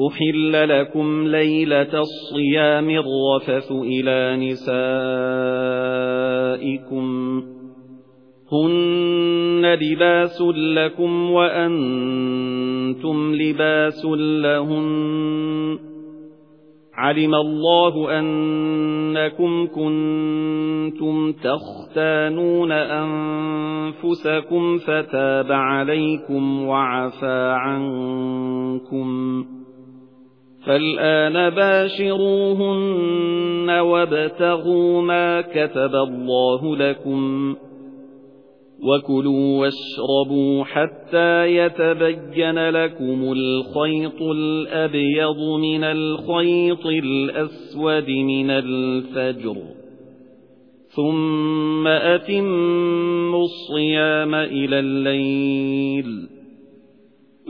أُحِلَّ لَكُمْ لَيْلَةَ الصِّيَامِ الرَّفَثُ إِلَى نِسَائِكُمْ هُنَّ لِبَاسٌ لَكُمْ وَأَنْتُمْ لِبَاسٌ لَهُنَّ عَلِمَ اللَّهُ أَنَّكُمْ كُنتُمْ تَخْتَانُونَ أَنفُسَكُمْ فَتَابَ عَلَيْكُمْ وَعَفَا عَنكُمْ فَالْآنَ بَاشِرُوهُنَّ وَابْتَغُوا مَا كَتَبَ اللَّهُ لَكُمْ وَكُلُوا وَاشْرَبُوا حَتَّى يَتَبَيَّنَ لَكُمُ الْخَيْطُ الْأَبْيَضُ مِنَ الْخَيْطِ الْأَسْوَدِ مِنَ الْفَجْرِ. ثُمَّ أَتِمُّوا الصِّيَامَ إِلَى اللَّيْلِ.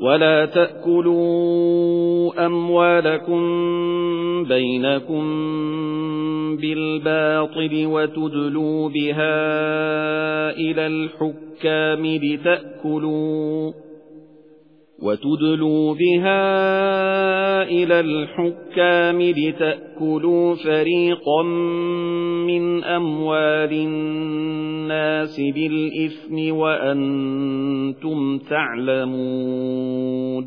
وَلَا تَأْكُلُوا أَمْوَالَكُمْ بَيْنَكُمْ بِالْبَاطِلِ وَتُدْلُوا بِهَا إِلَى الْحُكَّامِ لِتَأْكُلُوا وَتُدْلُوا بِهَا إِلَى الْحُكَّامِ لِتَأْكُلُوا فَرِيقًا مِنْ أَمْوَالِ النَّاسِ بِالْإِثْمِ وَأَنْتُمْ تَعْلَمُونَ.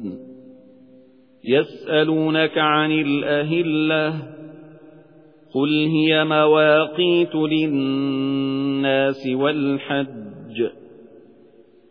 يَسْأَلُونَكَ عَنِ الْأَهِلَّةِ قُلْ هِيَ مَوَاقِيتُ لِلنَّاسِ وَالْحَجِّ.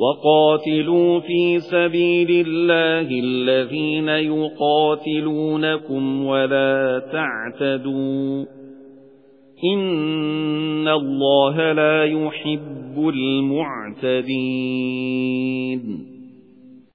وَقَاتِلُوا فِي سَبِيلِ اللَّهِ الَّذِينَ يُقَاتِلُونَكُمْ وَلَا تَعْتَدُوا إِنَّ اللَّهَ لَا يُحِبُّ الْمُعْتَدِينَ